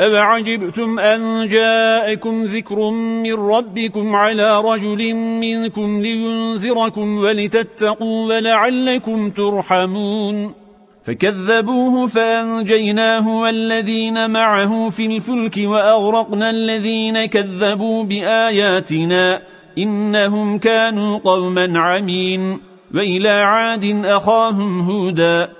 أَوَعَجِبْتُمْ أَنْ جَاءَكُمْ ذِكْرٌ مِّنْ رَبِّكُمْ عَلَى رَجُلٍ مِّنْكُمْ لِيُنذِرَكُمْ وَلِتَتَّقُوا وَلَعَلَّكُمْ تُرْحَمُونَ فكذبوه فأنجيناه والذين معه في الفلك وأغرقنا الذين كذبوا بآياتنا إنهم كانوا قوما عمين وإلى عاد أخاهم هودا